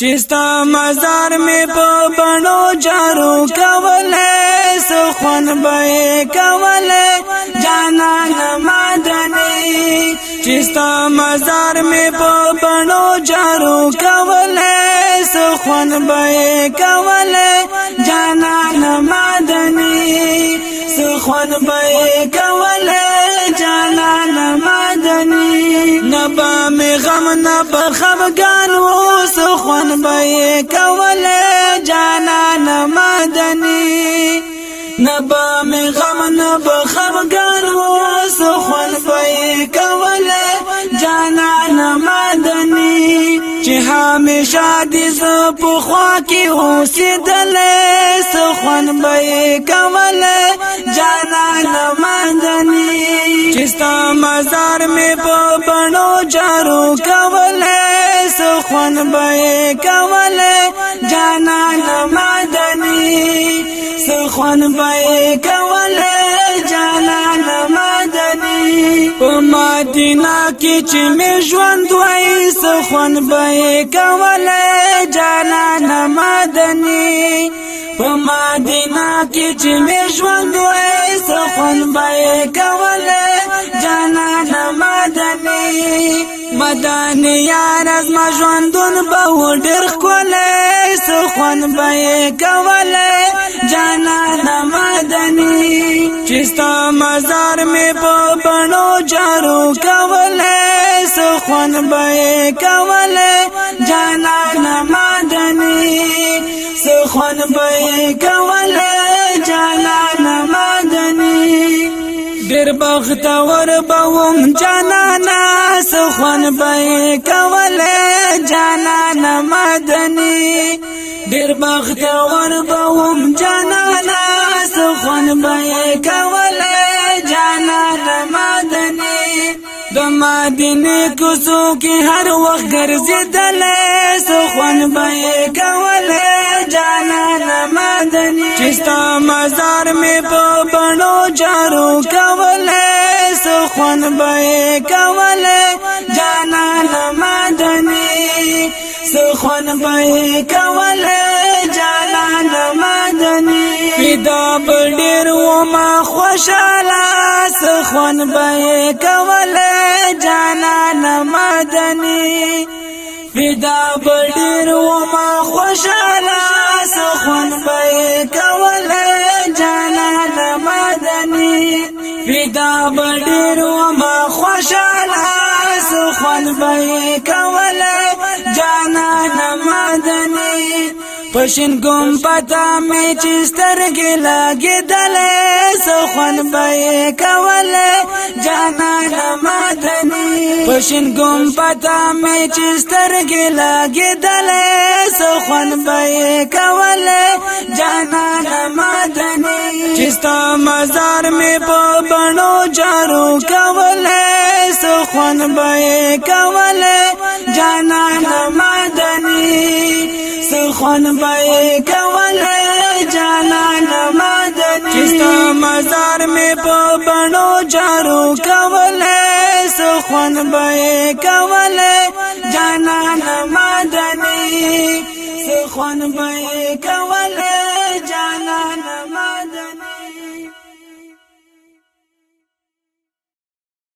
چستا مزار می په بڼو جارو کوله سخن به کوله جانان مدني چستا مزار می په بڼو جارو کوله سخن به کوله جانان مدني سخن به کوله جانان مدني نبا می غم نبا خفګان وو کول جانان مدني نبا می غم نبا خفګر وس خون پي کول جانان مدني چې همیشه دې ز په خوا کې اوسېدل سخن به کول جانان مدني چې ستا مزار می په بڼو جارو کول سخن به کول جانان مدني سخوان بای کول جانان مدني په مدینه کې چې می ژوند وای سخوان بای کول جانان مدني په مدینه کې چې می ژوند وای سخوان بای کول جانان مدني مدني یار از ما ژوندون به ډېر کوله څو خوان به کوله جانا د مدني چستا مزار می په بڼو جارو کوله څو خوان به کوله جانا د مدني څو خوان به کوله بختور بوم جانانا سخون بای کول جانانا مدنی دیر بختور بوم جانانا سخون بای کول جانانا مدنی د مدینه کوڅو کې هر وخت ګرځېدل سخون بای کول جانانا مدنی چستا مزار می په بڼو جارو کول سن به کوله جانان مدني سخن به کوله جانان مدني پیدا بډیر و ما خوشاله سخن به کوله جانان مدني پیدا بډیر و ما خوشاله سخن به کوله جانان مدني پیدا بډیر سوال به کوله جانا مدني پښین ګم پتا مې چې سترګې لګېدلې سو خوان به کوله جانا مدني پښین ګم پتا مې چې سترګې لګېدلې سو خوان به کوله جانا مدني چې ستا مزه خون به کول جانان مدني سخون به کول جانان مدني کستا مزار می په بڼو جارو کول سخون به کول جانان مدني سخون به کول